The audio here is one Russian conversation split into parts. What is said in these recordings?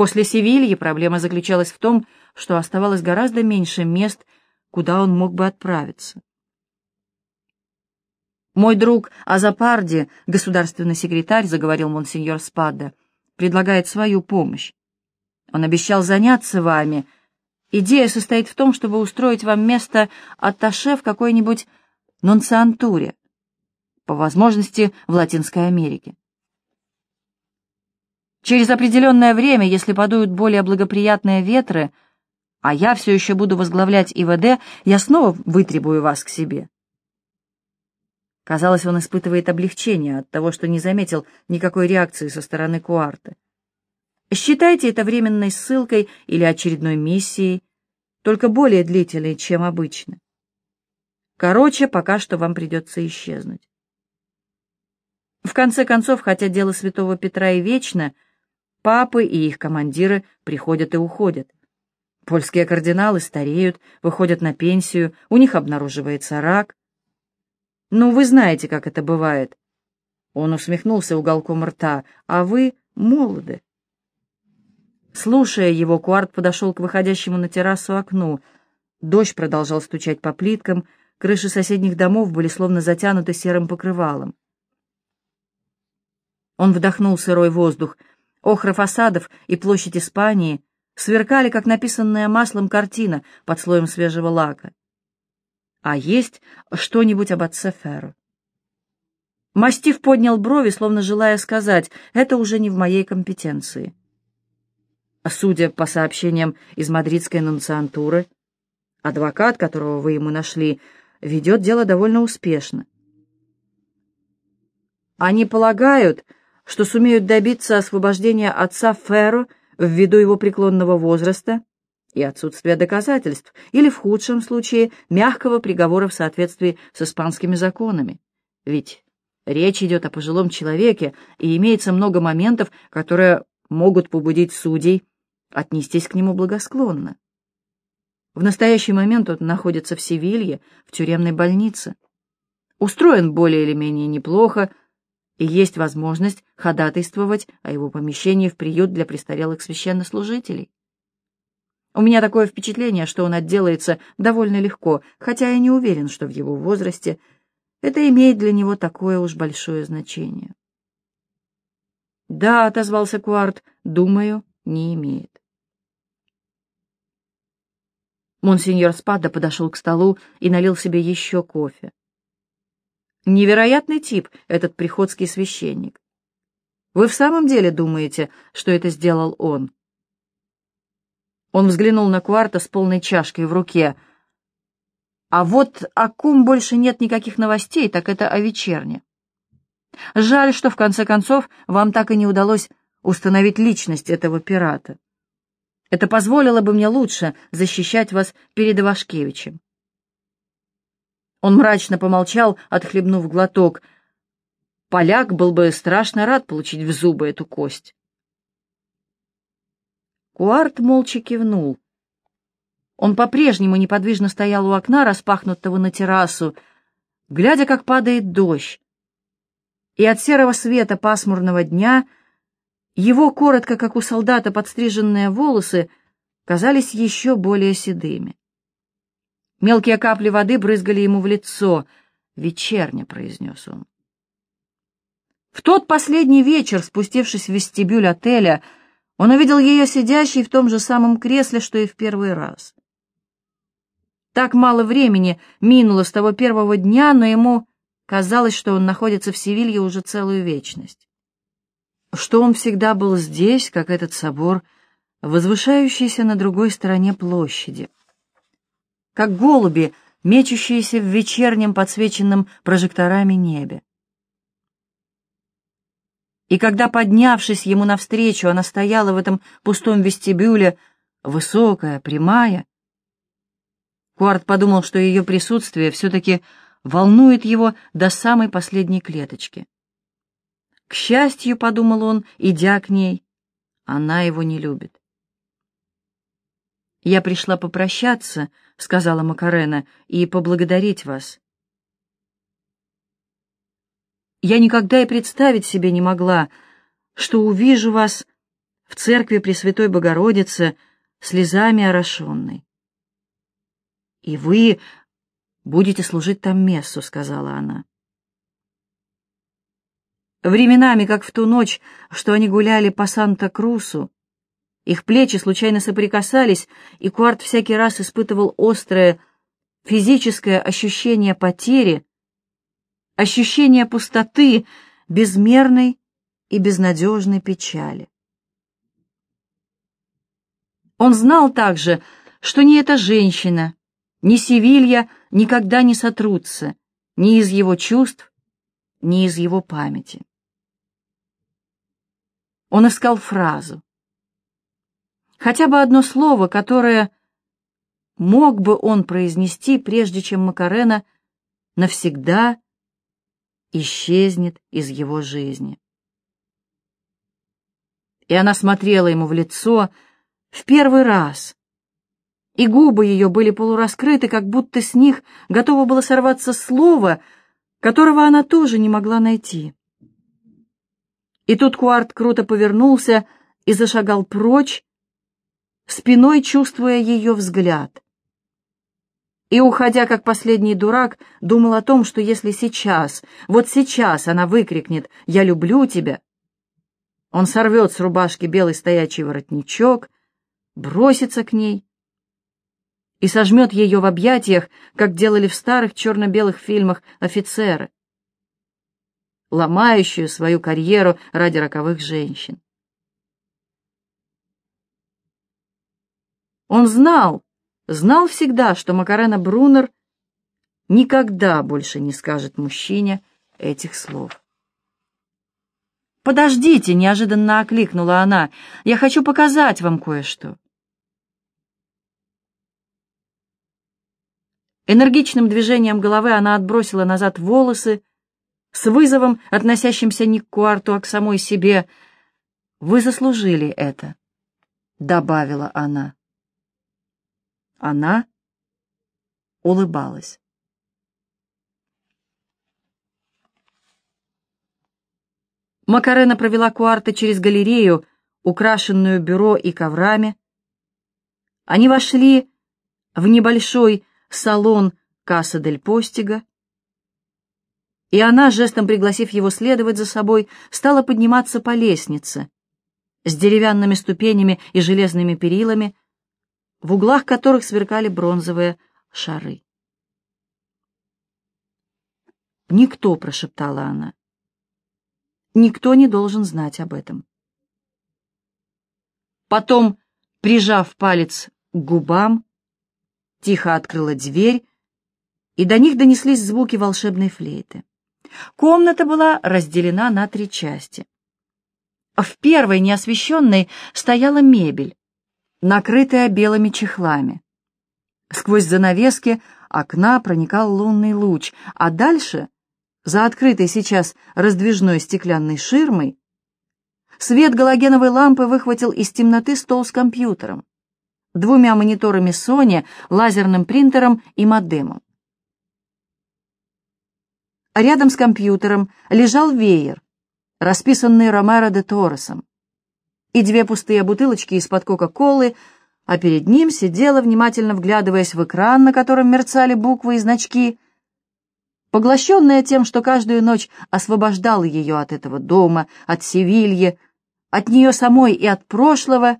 После Севильи проблема заключалась в том, что оставалось гораздо меньше мест, куда он мог бы отправиться. «Мой друг Азапарди, государственный секретарь, — заговорил монсеньор Спадда, — предлагает свою помощь. Он обещал заняться вами. Идея состоит в том, чтобы устроить вам место атташе в какой-нибудь нонциантуре, по возможности в Латинской Америке. Через определенное время, если подуют более благоприятные ветры, а я все еще буду возглавлять ИВД, я снова вытребую вас к себе. Казалось, он испытывает облегчение от того, что не заметил никакой реакции со стороны Куарта. Считайте это временной ссылкой или очередной миссией, только более длительной, чем обычно. Короче, пока что вам придется исчезнуть. В конце концов, хотя дело святого Петра и вечно, папы и их командиры приходят и уходят. Польские кардиналы стареют, выходят на пенсию, у них обнаруживается рак. Ну, вы знаете, как это бывает. Он усмехнулся уголком рта. А вы молоды. Слушая его, Куарт подошел к выходящему на террасу окну. Дождь продолжал стучать по плиткам, крыши соседних домов были словно затянуты серым покрывалом. Он вдохнул сырой воздух. Охры фасадов и площадь Испании сверкали, как написанная маслом картина под слоем свежего лака а есть что-нибудь об отце Ферро. Мастив поднял брови, словно желая сказать, это уже не в моей компетенции. Судя по сообщениям из мадридской нунциантуры, адвокат, которого вы ему нашли, ведет дело довольно успешно. Они полагают, что сумеют добиться освобождения отца Ферро ввиду его преклонного возраста и отсутствие доказательств, или в худшем случае мягкого приговора в соответствии с испанскими законами. Ведь речь идет о пожилом человеке, и имеется много моментов, которые могут побудить судей отнестись к нему благосклонно. В настоящий момент он находится в Севилье, в тюремной больнице. Устроен более или менее неплохо, и есть возможность ходатайствовать о его помещении в приют для престарелых священнослужителей. У меня такое впечатление, что он отделается довольно легко, хотя я не уверен, что в его возрасте это имеет для него такое уж большое значение. «Да», — отозвался Куарт, — «думаю, не имеет». Монсеньор Спада подошел к столу и налил себе еще кофе. Невероятный тип этот приходский священник. Вы в самом деле думаете, что это сделал он? Он взглянул на Куарта с полной чашкой в руке. «А вот о ком больше нет никаких новостей, так это о вечерне. Жаль, что в конце концов вам так и не удалось установить личность этого пирата. Это позволило бы мне лучше защищать вас перед Ивашкевичем». Он мрачно помолчал, отхлебнув глоток. Поляк был бы страшно рад получить в зубы эту кость. Куарт молча кивнул. Он по-прежнему неподвижно стоял у окна, распахнутого на террасу, глядя, как падает дождь. И от серого света пасмурного дня его, коротко, как у солдата, подстриженные волосы казались еще более седыми. Мелкие капли воды брызгали ему в лицо. «Вечерня», — произнес он. В тот последний вечер, спустившись в вестибюль отеля, он увидел ее сидящей в том же самом кресле, что и в первый раз. Так мало времени минуло с того первого дня, но ему казалось, что он находится в Севилье уже целую вечность. Что он всегда был здесь, как этот собор, возвышающийся на другой стороне площади. Как голуби, мечущиеся в вечернем подсвеченном прожекторами небе. И когда, поднявшись ему навстречу, она стояла в этом пустом вестибюле, высокая, прямая, Куарт подумал, что ее присутствие все-таки волнует его до самой последней клеточки. К счастью, подумал он, идя к ней, она его не любит. «Я пришла попрощаться», — сказала Макарена, — «и поблагодарить вас. Я никогда и представить себе не могла, что увижу вас в церкви Пресвятой Богородицы, слезами орошенной. «И вы будете служить там мессу», — сказала она. Временами, как в ту ночь, что они гуляли по Санта-Крусу, их плечи случайно соприкасались, и Куарт всякий раз испытывал острое физическое ощущение потери, ощущение пустоты, безмерной и безнадежной печали. Он знал также, что ни эта женщина, ни Севилья никогда не сотрутся ни из его чувств, ни из его памяти. Он искал фразу. Хотя бы одно слово, которое мог бы он произнести, прежде чем Макарена навсегда исчезнет из его жизни. И она смотрела ему в лицо в первый раз, и губы ее были полураскрыты, как будто с них готово было сорваться слово, которого она тоже не могла найти. И тут Куарт круто повернулся и зашагал прочь, спиной чувствуя ее взгляд. И, уходя как последний дурак, думал о том, что если сейчас, вот сейчас она выкрикнет «Я люблю тебя», он сорвет с рубашки белый стоячий воротничок, бросится к ней и сожмет ее в объятиях, как делали в старых черно-белых фильмах офицеры ломающую свою карьеру ради роковых женщин. Он знал, знал всегда, что Макарена Брунер никогда больше не скажет мужчине этих слов. «Подождите!» — неожиданно окликнула она. «Я хочу показать вам кое-что». Энергичным движением головы она отбросила назад волосы, с вызовом, относящимся не к Куарту, а к самой себе. «Вы заслужили это», — добавила она. Она улыбалась. Макарена провела Куарта через галерею, украшенную бюро и коврами. Они вошли в небольшой салон Касса дель Постига, и она, жестом пригласив его следовать за собой, стала подниматься по лестнице с деревянными ступенями и железными перилами, в углах которых сверкали бронзовые шары. «Никто», — прошептала она, — «никто не должен знать об этом». Потом, прижав палец к губам, тихо открыла дверь, и до них донеслись звуки волшебной флейты. Комната была разделена на три части. В первой, неосвещенной, стояла мебель, накрытая белыми чехлами. Сквозь занавески окна проникал лунный луч, а дальше, за открытой сейчас раздвижной стеклянной ширмой, свет галогеновой лампы выхватил из темноты стол с компьютером, двумя мониторами Sony, лазерным принтером и модемом. Рядом с компьютером лежал веер, расписанный Ромеро де Торресом, и две пустые бутылочки из-под Кока-Колы, а перед ним сидела, внимательно вглядываясь в экран, на котором мерцали буквы и значки, поглощенная тем, что каждую ночь освобождала ее от этого дома, от Севильи, от нее самой и от прошлого,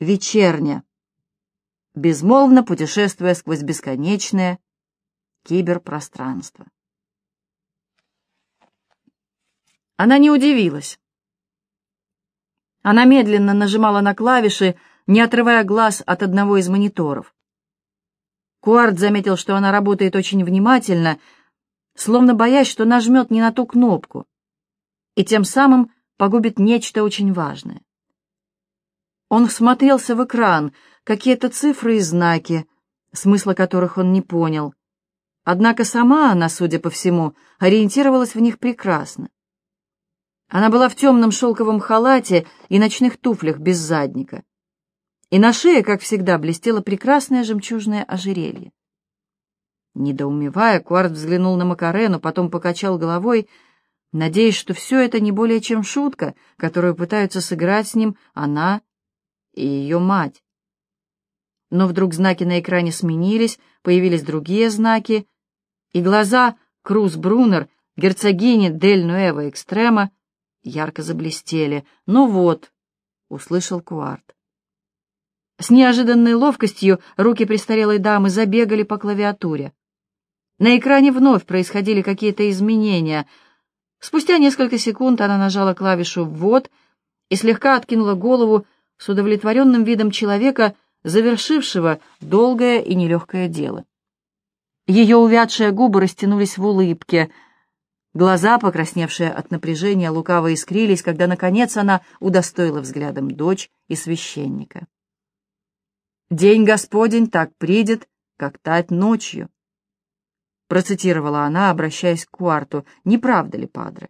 вечерня, безмолвно путешествуя сквозь бесконечное киберпространство. Она не удивилась. Она медленно нажимала на клавиши, не отрывая глаз от одного из мониторов. Куарт заметил, что она работает очень внимательно, словно боясь, что нажмет не на ту кнопку, и тем самым погубит нечто очень важное. Он всмотрелся в экран, какие-то цифры и знаки, смысла которых он не понял. Однако сама она, судя по всему, ориентировалась в них прекрасно. Она была в темном шелковом халате и ночных туфлях без задника. И на шее, как всегда, блестело прекрасное жемчужное ожерелье. Недоумевая, Куарт взглянул на Макарену, потом покачал головой. надеясь, что все это не более чем шутка, которую пытаются сыграть с ним она и ее мать. Но вдруг знаки на экране сменились, появились другие знаки, и глаза Круз Брунер, герцогини Дель Нуэва Экстрема, ярко заблестели. «Ну вот», — услышал Куарт. С неожиданной ловкостью руки престарелой дамы забегали по клавиатуре. На экране вновь происходили какие-то изменения. Спустя несколько секунд она нажала клавишу «ввод» и слегка откинула голову с удовлетворенным видом человека, завершившего долгое и нелегкое дело. Ее увядшие губы растянулись в улыбке. Глаза, покрасневшие от напряжения, лукаво искрились, когда, наконец, она удостоила взглядом дочь и священника. «День Господень так придет, как тать ночью», — процитировала она, обращаясь к Куарту. «Не правда ли, падре?»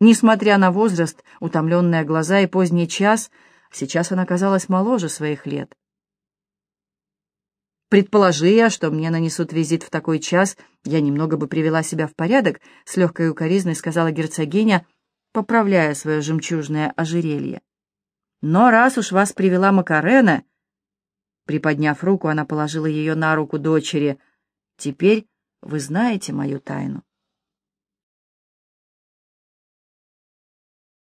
Несмотря на возраст, утомленные глаза и поздний час, сейчас она казалась моложе своих лет. Предположи я, что мне нанесут визит в такой час, я немного бы привела себя в порядок, с легкой укоризной сказала герцогиня, поправляя свое жемчужное ожерелье. Но раз уж вас привела Макарена, приподняв руку, она положила ее на руку дочери, теперь вы знаете мою тайну.